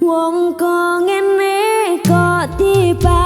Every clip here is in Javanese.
wong kok ngene kok tiba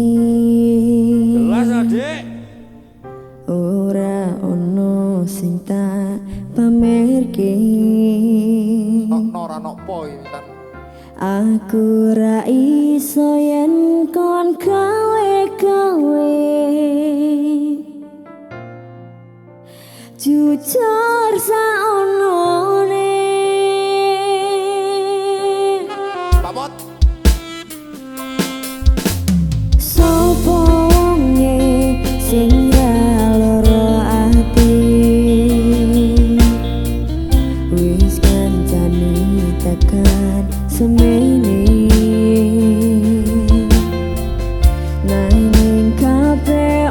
iki Jelas Adik. Ora ono sing tak pamerke. Ora ono apa Aku ra iso yen kon gawe gawe. Jujur sa ono there